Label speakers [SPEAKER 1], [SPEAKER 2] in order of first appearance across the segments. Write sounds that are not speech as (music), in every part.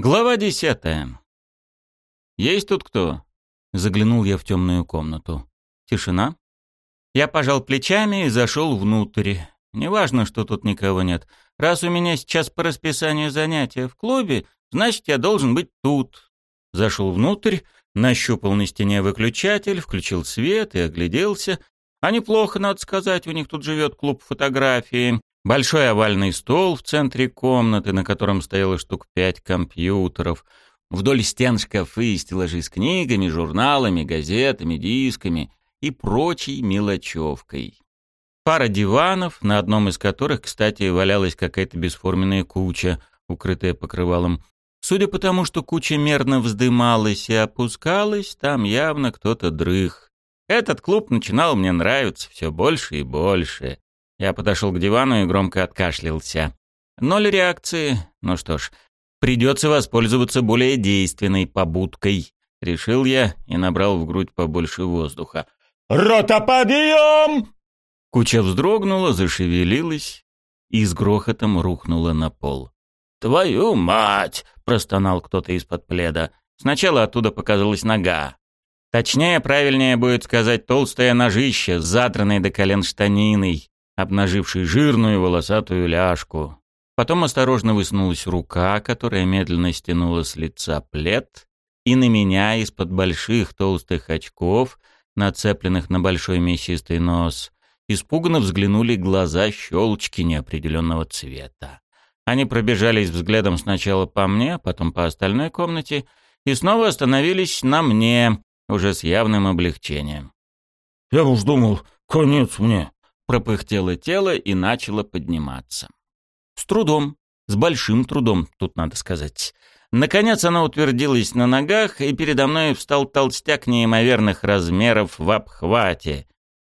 [SPEAKER 1] Глава десятая. «Есть тут кто?» Заглянул я в темную комнату. Тишина. Я пожал плечами и зашел внутрь. Неважно, что тут никого нет. Раз у меня сейчас по расписанию занятия в клубе, значит, я должен быть тут. Зашел внутрь, нащупал на стене выключатель, включил свет и огляделся. А неплохо, надо сказать, у них тут живет клуб фотографии. Большой овальный стол в центре комнаты, на котором стояло штук пять компьютеров. Вдоль стен шкафы и стеллажи с книгами, журналами, газетами, дисками и прочей мелочевкой. Пара диванов, на одном из которых, кстати, валялась какая-то бесформенная куча, укрытая покрывалом. Судя по тому, что куча мерно вздымалась и опускалась, там явно кто-то дрых. Этот клуб начинал мне нравиться все больше и больше. Я подошел к дивану и громко откашлялся. Ноль реакции. Ну что ж, придется воспользоваться более действенной побудкой. Решил я и набрал в грудь побольше воздуха.
[SPEAKER 2] «Рота, подъем!»
[SPEAKER 1] Куча вздрогнула, зашевелилась и с грохотом рухнула на пол.
[SPEAKER 2] «Твою мать!»
[SPEAKER 1] — простонал кто-то из-под пледа. Сначала оттуда показалась нога. Точнее, правильнее будет сказать толстое ножище с задранной до колен штаниной, обнаживший жирную волосатую ляжку. Потом осторожно высунулась рука, которая медленно стянула с лица плед, и на меня из-под больших толстых очков, нацепленных на большой мясистый нос, испуганно взглянули глаза щелочки неопределенного цвета. Они пробежались взглядом сначала по мне, потом по остальной комнате и снова остановились на мне, уже с явным облегчением.
[SPEAKER 2] «Я уж думал, конец мне»,
[SPEAKER 1] пропыхтело тело и начало подниматься. С трудом, с большим трудом, тут надо сказать. Наконец она утвердилась на ногах, и передо мной встал толстяк неимоверных размеров в обхвате.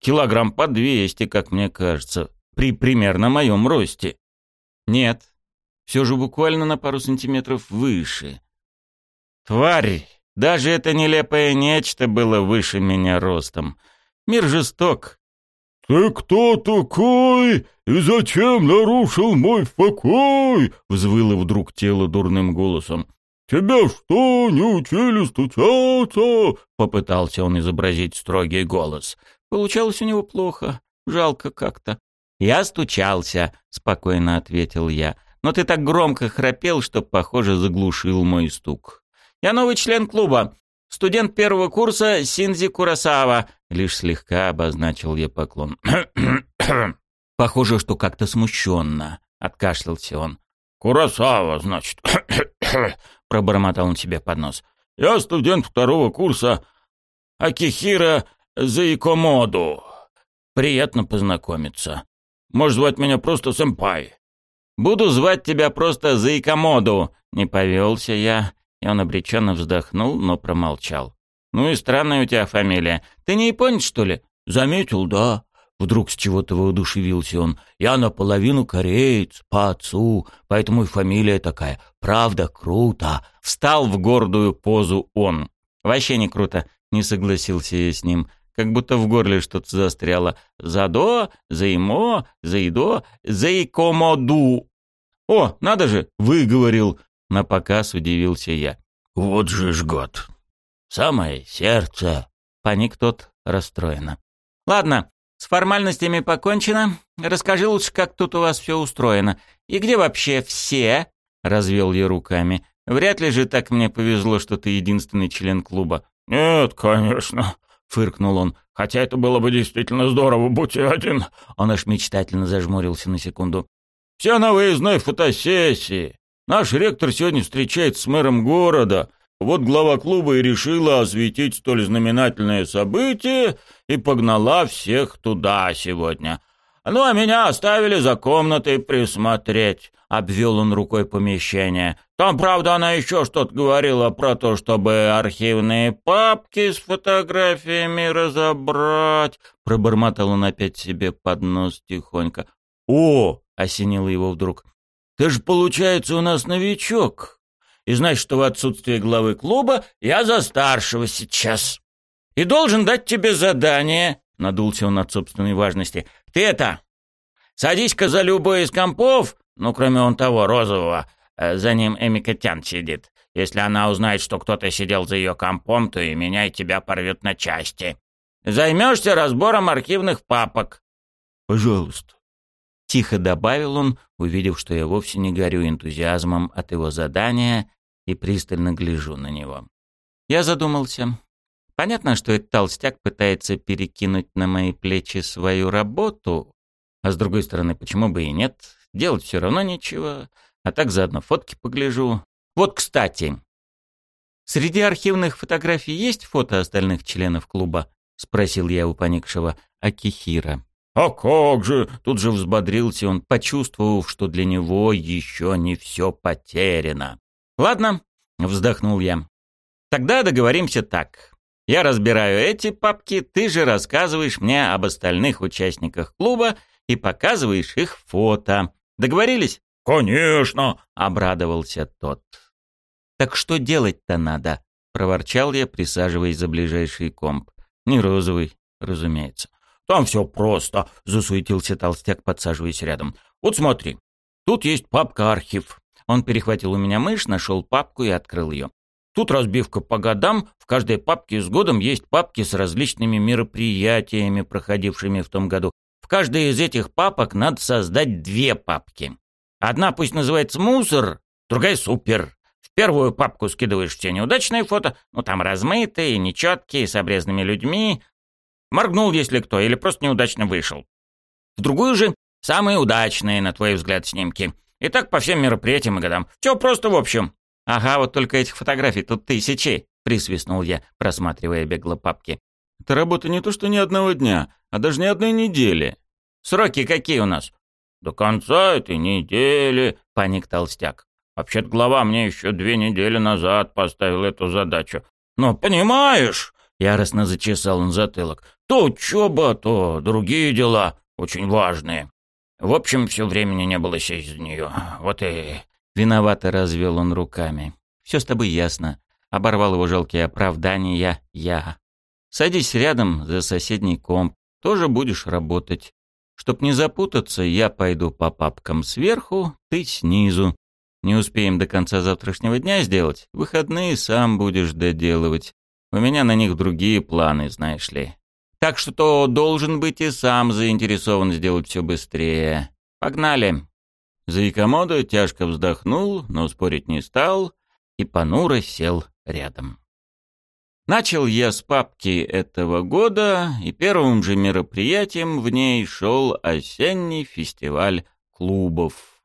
[SPEAKER 1] Килограмм по двести, как мне кажется, при примерно моем росте. Нет, все же буквально на пару сантиметров выше. Тварь! Даже это нелепое нечто было выше меня ростом. Мир жесток,
[SPEAKER 2] «Ты кто такой и зачем нарушил мой покой?» — взвыло вдруг тело дурным голосом. «Тебя что, не учили стучаться?» — попытался он изобразить строгий голос.
[SPEAKER 1] Получалось у него плохо, жалко как-то. «Я стучался», — спокойно ответил я. «Но ты так громко храпел, что, похоже, заглушил мой стук. Я новый член клуба. Студент первого курса Синзи Курасава. Лишь слегка обозначил я поклон. (coughs) Похоже, что как-то смущенно. Откашлялся он.
[SPEAKER 2] «Курасава, значит», (coughs) — пробормотал он себе под нос. «Я студент второго курса Акихира Заикомоду. Приятно познакомиться. Можешь звать меня просто сэмпай».
[SPEAKER 1] «Буду звать тебя просто Заикомоду», — не повелся я и он обреченно вздохнул, но промолчал. «Ну и странная у тебя фамилия. Ты не японец, что ли?»
[SPEAKER 2] «Заметил, да». Вдруг с чего-то воодушевился он. «Я наполовину кореец, по отцу, поэтому и фамилия такая. Правда, круто».
[SPEAKER 1] Встал в гордую позу он. «Вообще не круто», — не согласился я с ним. Как будто в горле что-то застряло. «Задо, заимо, заидо, заикомоду». «О, надо же!» — выговорил. На показ удивился я.
[SPEAKER 2] «Вот же ж год! Самое сердце!»
[SPEAKER 1] Паник тот расстроенно. «Ладно, с формальностями покончено. Расскажи лучше, как тут у вас все устроено. И где вообще все?» Развел я руками. «Вряд ли же так мне повезло, что ты единственный член клуба».
[SPEAKER 2] «Нет, конечно», — фыркнул он. «Хотя это было бы действительно здорово, будь я один». Он аж мечтательно зажмурился на секунду. «Все на выездной фотосессии. Наш ректор сегодня встречается с мэром города. Вот глава клуба и решила осветить столь знаменательное событие и погнала всех туда сегодня. Ну, а меня оставили за комнатой присмотреть. Обвел он рукой помещение. Там, правда, она еще что-то говорила про то, чтобы архивные папки с фотографиями разобрать. Пробормотал он опять себе под нос тихонько. «О!» — осенило его вдруг. Ты же, получается, у нас новичок. И значит, что в отсутствие главы клуба я за старшего сейчас. И должен дать тебе задание, — надулся он от собственной важности. Ты это, садись-ка за любой из компов, ну, кроме он того, розового, Э, за ним Эмикотян сидит. Если она узнает, что кто-то сидел за ее компом, то и меня, и тебя порвет на части. Займешься разбором архивных папок.
[SPEAKER 1] Пожалуйста. Тихо добавил он, увидев, что я вовсе не горю энтузиазмом от его задания и пристально гляжу на него. Я задумался. Понятно, что этот толстяк пытается перекинуть на мои плечи свою работу, а с другой стороны, почему бы и нет? Делать все равно нечего, а так заодно фотки погляжу. Вот, кстати, среди архивных фотографий есть фото остальных членов клуба? Спросил я у поникшего Акихира.
[SPEAKER 2] «А как же!» — тут же взбодрился он, почувствовав, что для него еще не все потеряно.
[SPEAKER 1] «Ладно», — вздохнул я. «Тогда договоримся так. Я разбираю эти папки, ты же рассказываешь мне об остальных участниках клуба и показываешь их фото. Договорились?»
[SPEAKER 2] «Конечно!»
[SPEAKER 1] — обрадовался тот. «Так что делать-то надо?» — проворчал я, присаживаясь за ближайший комп. «Не розовый, разумеется».
[SPEAKER 2] «Там все просто», — засуетился толстяк, подсаживаясь рядом. «Вот смотри, тут есть папка-архив».
[SPEAKER 1] Он перехватил у меня мышь, нашел папку и открыл ее.
[SPEAKER 2] Тут разбивка по годам, в каждой папке с годом есть папки с различными мероприятиями, проходившими в том году. В каждой из этих папок надо создать две папки. Одна пусть называется «Мусор», другая «Супер». В первую папку скидываешь все неудачные фото, ну там размытые, нечеткие, с обрезанными людьми, Моргнул, если кто, или просто неудачно вышел. В другую же самые удачные, на твой взгляд, снимки. И так по всем мероприятиям и годам. Все просто в общем.
[SPEAKER 1] Ага, вот только этих фотографий тут тысячи, присвистнул я, просматривая бегло папки.
[SPEAKER 2] Это работа не то что ни одного дня, а даже не одной недели.
[SPEAKER 1] Сроки какие у нас?
[SPEAKER 2] До конца этой недели, паник толстяк. Вообще-то глава мне еще две недели назад поставил эту задачу. Но понимаешь, Яростно зачесал он затылок. То учеба, то другие дела, очень важные. В общем, все времени не было сесть за нее. Вот и...
[SPEAKER 1] Виновато развел он руками. Все с тобой ясно. Оборвал его жалкие оправдания я. Садись рядом за соседний комп. Тоже будешь работать. Чтоб не запутаться, я пойду по папкам сверху, ты снизу. Не успеем до конца завтрашнего дня сделать. Выходные сам будешь доделывать. У меня на них другие планы, знаешь ли. Так что то должен быть и сам заинтересован сделать все быстрее. Погнали. Заикомодо тяжко вздохнул, но спорить не стал и понуро сел рядом. Начал я с папки этого года, и первым же мероприятием в ней шел осенний фестиваль клубов.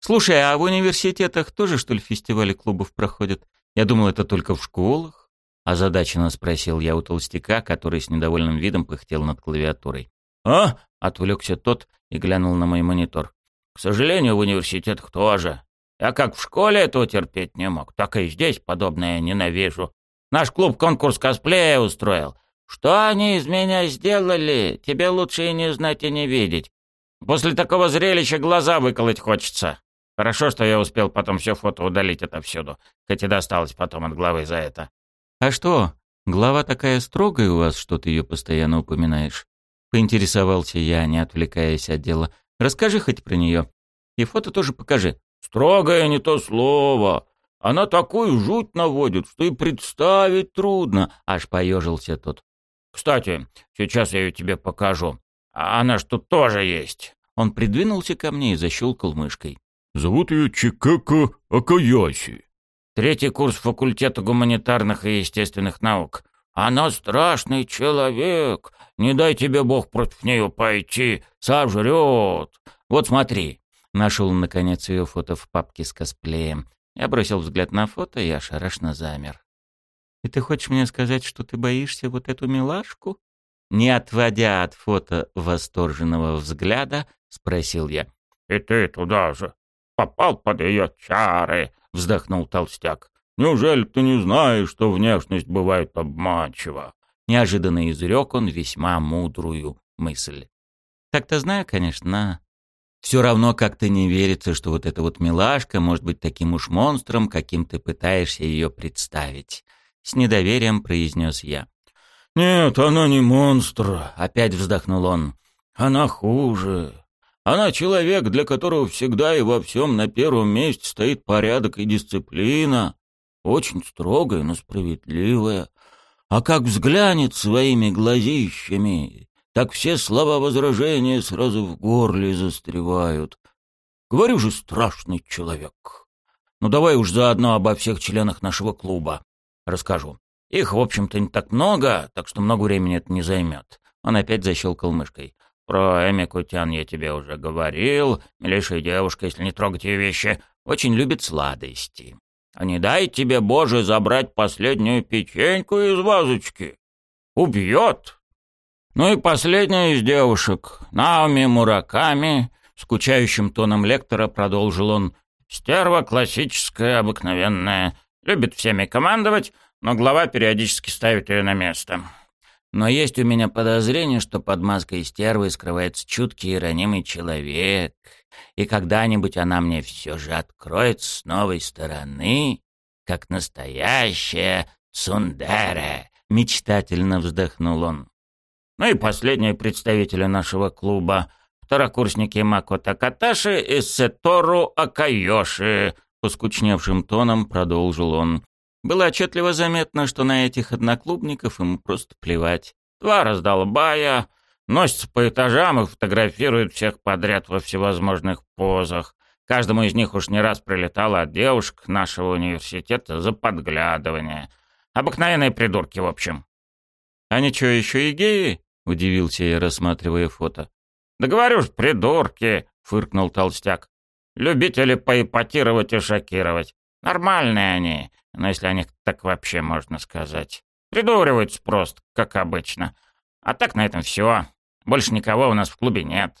[SPEAKER 1] Слушай, а в университетах тоже, что ли, фестивали клубов проходят? Я думал, это только в школах. Озадаченно спросил я у толстяка, который с недовольным видом пыхтел над клавиатурой.
[SPEAKER 2] «А?» — отвлекся тот и глянул на мой монитор. «К сожалению, в университетах тоже. Я как в школе этого терпеть не мог, так и здесь подобное ненавижу. Наш клуб конкурс косплея устроил. Что они из меня сделали, тебе лучше и не знать, и не видеть. После такого зрелища глаза выколоть хочется. Хорошо, что я успел потом все фото удалить отовсюду, хоть и досталось потом от главы за это.
[SPEAKER 1] «А что, глава такая строгая у вас, что ты ее постоянно упоминаешь?» Поинтересовался я, не отвлекаясь от дела. «Расскажи хоть про нее. И фото тоже покажи».
[SPEAKER 2] «Строгая не то слово. Она такую жуть наводит, что и представить трудно», — аж поежился тот. «Кстати, сейчас я ее тебе покажу. А она ж тут тоже есть».
[SPEAKER 1] Он придвинулся ко мне и защелкал мышкой.
[SPEAKER 2] «Зовут ее Чикако Акаяси. Третий курс факультета гуманитарных и естественных наук. Она страшный человек. Не дай тебе Бог против нее пойти. Сожрет. Вот смотри.
[SPEAKER 1] Нашел, наконец, ее фото в папке с косплеем. Я бросил взгляд на фото и ошарашенно замер. «И ты хочешь мне сказать, что ты боишься вот эту милашку?» Не отводя от фото восторженного взгляда, спросил я.
[SPEAKER 2] «И ты туда же попал под ее чары?» — вздохнул толстяк. «Неужели ты не знаешь, что внешность бывает обманчива?»
[SPEAKER 1] Неожиданно изрек он весьма мудрую мысль. «Так-то знаю, конечно. Все равно как-то не верится, что вот эта вот милашка может быть таким уж монстром, каким ты пытаешься ее представить». С недоверием произнес я.
[SPEAKER 2] «Нет, она не монстр», — опять вздохнул он. «Она хуже. Она человек, для которого всегда и во всем на первом месте стоит порядок и дисциплина. Очень строгая, но справедливая. А как взглянет своими глазищами, так все слова возражения сразу в горле застревают. Говорю же, страшный человек. Ну давай уж заодно обо всех членах нашего клуба расскажу. Их, в общем-то, не так много, так что много времени это не займет. Он опять защелкал мышкой. Про Эми Кутян я тебе уже говорил. Милейшая девушка, если не трогать ее вещи, очень любит сладости. А не дай тебе, Боже, забрать последнюю печеньку из вазочки. Убьет. Ну и последняя из девушек, Наоми Мураками, скучающим тоном лектора продолжил он. Стерва классическая, обыкновенная, любит всеми командовать, но глава периодически ставит ее на место. Но есть у меня подозрение, что под маской стервы скрывается чуткий и ранимый человек, и когда-нибудь она мне все же откроет с новой стороны, как настоящая Сундере. Мечтательно вздохнул он. Ну и последние представители нашего клуба, второкурсники Макото Каташи и Сетору Акайоши, поскучневшим тоном продолжил он. Было отчетливо заметно, что на этих одноклубников ему просто плевать. Два раздолбая, носятся по этажам и фотографируют всех подряд во всевозможных позах. Каждому из них уж не раз прилетало от девушек нашего университета за подглядывание. Обыкновенные придурки, в общем. «Они что, еще и геи?» — удивился я, рассматривая фото. «Да говорю ж, придурки!» — фыркнул толстяк. «Любители поипотировать и шокировать. Нормальные они, но если о них так вообще можно сказать. Придуриваются просто, как обычно. А так на этом все. Больше никого у нас в клубе нет.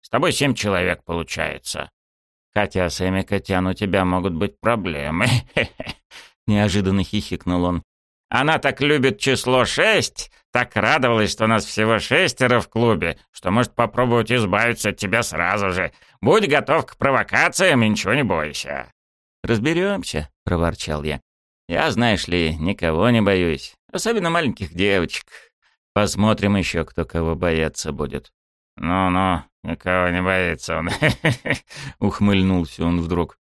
[SPEAKER 2] С тобой семь человек получается. Хотя с Эми Котян у тебя могут быть проблемы. (laughs) Неожиданно хихикнул он. Она так любит число шесть, так радовалась, что нас всего шестеро в клубе, что может попробовать избавиться от тебя сразу же. Будь готов к провокациям и ничего не бойся. «Разберемся», — проворчал я. «Я, знаешь ли, никого не боюсь, особенно маленьких девочек. Посмотрим еще, кто кого бояться будет». «Ну-ну, никого не боится он», — ухмыльнулся он вдруг.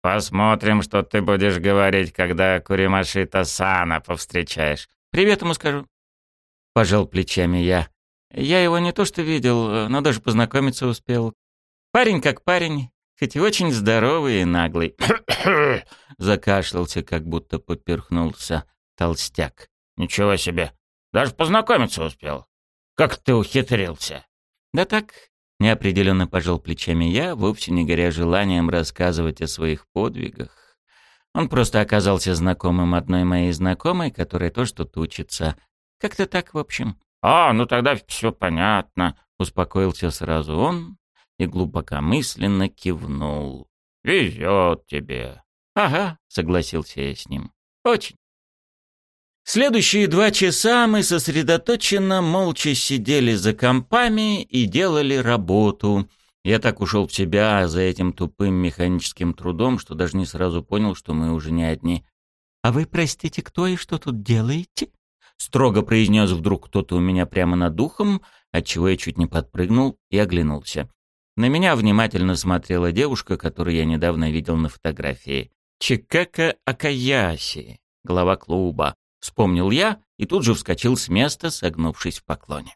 [SPEAKER 2] «Посмотрим, что ты будешь говорить, когда Куримашита Сана повстречаешь. Привет ему скажу». Пожал плечами я. Я его не то что видел, но даже познакомиться успел. Парень как парень, хоть и очень здоровый и наглый. (coughs) Закашлялся, как будто поперхнулся толстяк. «Ничего себе! Даже познакомиться успел. Как ты ухитрился?» «Да так», — неопределенно пожал плечами я, вовсе не горя желанием рассказывать о своих подвигах. Он просто оказался знакомым одной моей знакомой, которая то что-то учится. Как-то так, в общем. «А, ну тогда все понятно», — успокоился сразу он и глубокомысленно кивнул. «Везет тебе». «Ага», — согласился я с ним. «Очень». Следующие два часа мы сосредоточенно молча сидели за компами и делали работу. Я так ушел в себя за этим тупым механическим трудом, что даже не сразу понял, что мы уже не одни. «А вы, простите, кто и что тут делаете?» Строго произнес вдруг кто-то у меня прямо над духом, отчего я чуть не подпрыгнул и оглянулся. На меня внимательно смотрела девушка, которую я недавно видел на фотографии. Чикака Акаяси, глава клуба. Вспомнил я и тут же вскочил с места, согнувшись в поклоне.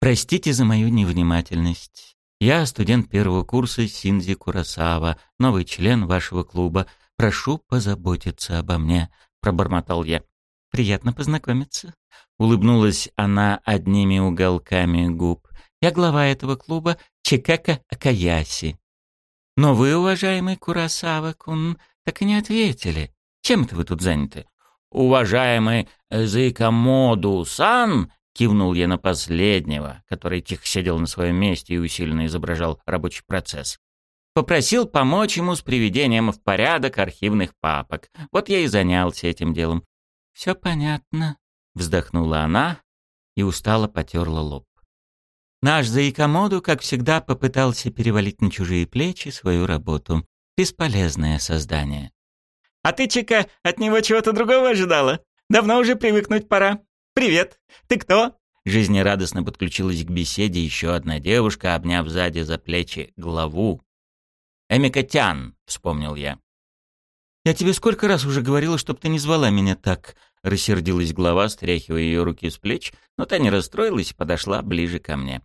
[SPEAKER 2] Простите за мою невнимательность. Я студент первого курса Синзи Курасава, новый член вашего клуба. Прошу позаботиться обо мне, пробормотал я. Приятно познакомиться. Улыбнулась она одними уголками губ. Я глава этого клуба Чикака Акаяси. Но вы, уважаемый Курасава-кун, так и не ответили. Чем это вы тут заняты? Уважаемый Зайкамоду-сан, кивнул я на последнего, который тихо сидел на своем месте и усиленно изображал рабочий процесс. Попросил помочь ему с приведением в порядок архивных папок. Вот я и занялся этим делом. «Все понятно», — вздохнула она и устало потерла лоб. Наш Заикомоду, как всегда, попытался перевалить на чужие плечи свою работу. Бесполезное создание. «А ты, Чика, от него чего-то другого ожидала? Давно уже привыкнуть пора. Привет. Ты кто?
[SPEAKER 1] Жизнерадостно подключилась к беседе еще одна девушка, обняв сзади за плечи главу. «Эмикотян», — вспомнил я. «Я тебе сколько раз уже говорила, чтоб ты не звала меня так?» — рассердилась глава, стряхивая ее руки с плеч, но та не расстроилась и подошла ближе ко мне.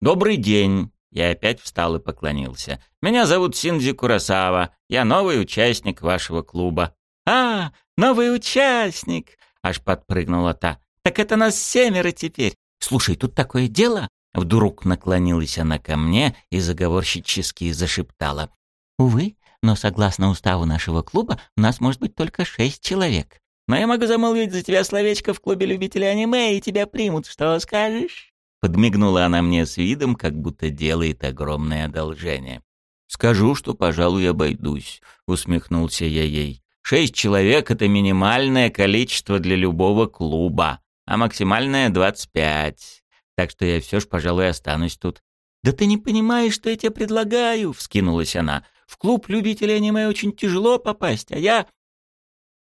[SPEAKER 1] «Добрый день!» Я опять встал и поклонился. «Меня зовут Синдзи Курасава. Я новый участник вашего клуба». «А, новый участник!» — аж подпрыгнула та. «Так это нас семеро теперь. Слушай, тут такое дело!» Вдруг наклонилась она ко мне и заговорщически зашептала. «Увы, но согласно уставу нашего клуба у нас может быть только шесть человек. Но я могу замолвить за тебя словечко в клубе любителей аниме, и тебя примут. Что скажешь?» Подмигнула она мне с видом, как будто делает огромное одолжение. «Скажу, что, пожалуй, обойдусь», — усмехнулся я ей. «Шесть человек — это минимальное количество для любого клуба, а максимальное — двадцать пять. Так что я все ж, пожалуй, останусь тут». «Да ты не понимаешь, что я тебе предлагаю», — вскинулась она. В клуб любителей аниме очень тяжело попасть, а я...»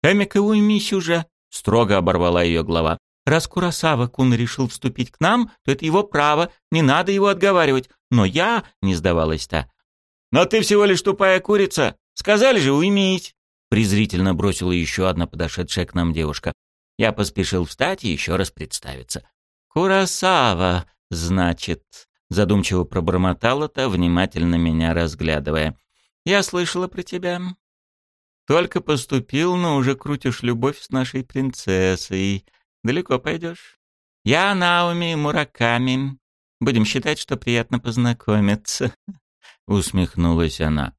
[SPEAKER 1] «Эмика, уймись уже!» — строго оборвала ее глава. «Раз Курасава-кун решил вступить к нам, то это его право, не надо его отговаривать. Но я...» — не сдавалась та. «Но ты всего лишь тупая курица! Сказали же, уймись!» Презрительно бросила еще одна подошедшая к нам девушка. Я поспешил встать и еще раз представиться. «Курасава, значит...» Задумчиво пробормотала та, внимательно меня разглядывая. Я слышала про тебя. Только поступил, но уже крутишь любовь с нашей принцессой. Далеко пойдешь. Я Науми Мураками. Будем считать, что приятно познакомиться. (laughs) Усмехнулась она.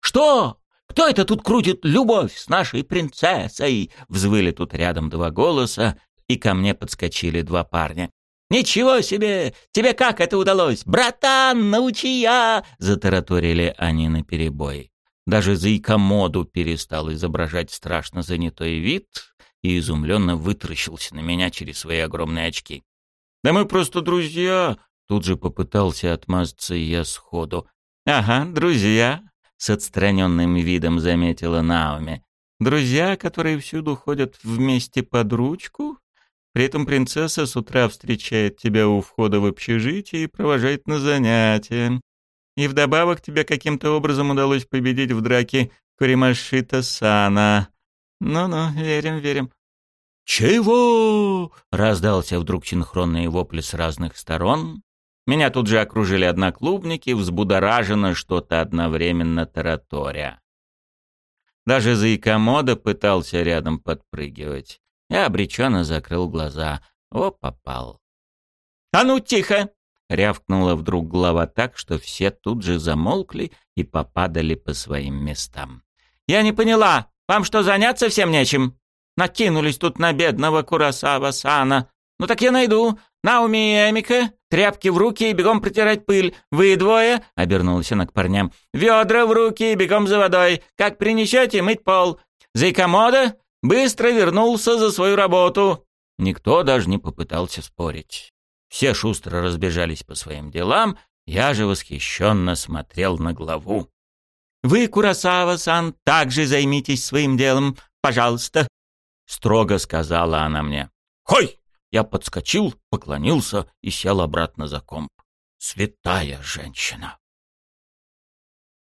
[SPEAKER 1] Что? Кто это тут крутит любовь с нашей принцессой? Взвыли тут рядом два голоса, и ко мне подскочили два парня. «Ничего себе! Тебе как это удалось? Братан, научи я!» — затараторили они наперебой. Даже Зайкомоду перестал изображать страшно занятой вид и изумленно вытращился на меня через свои огромные очки. «Да мы просто друзья!» — тут же попытался отмазаться я сходу. «Ага, друзья!» — с отстраненным видом заметила Наоми. «Друзья, которые всюду ходят вместе под ручку?» При этом принцесса с утра встречает тебя у входа в общежитие и провожает на занятия. И вдобавок тебе каким-то образом удалось победить в драке Куримашита Сана. Ну-ну, верим, верим. «Чего?» — раздался вдруг синхронный вопли с разных сторон. Меня тут же окружили одноклубники, взбудоражено что-то одновременно тараторя. Даже Заикомода пытался рядом подпрыгивать. Я обреченно закрыл глаза. О, попал. «А ну, тихо!» — рявкнула вдруг глава так, что все тут же замолкли и попадали по своим местам. «Я не поняла, вам что, заняться всем нечем? Накинулись тут на бедного Курасава-сана. Ну так я найду. Науми и Эмика, тряпки в руки и бегом протирать пыль. Вы двое, — обернулась она к парням, — ведра в руки и бегом за водой. Как принесете, мыть пол. Зайкомода, быстро вернулся за свою работу. Никто даже не попытался спорить. Все шустро разбежались по своим делам, я же восхищенно смотрел на главу. «Вы, Курасава-сан, также займитесь своим делом, пожалуйста», — строго сказала она мне. «Хой!» Я подскочил, поклонился и сел обратно за комп. Святая женщина.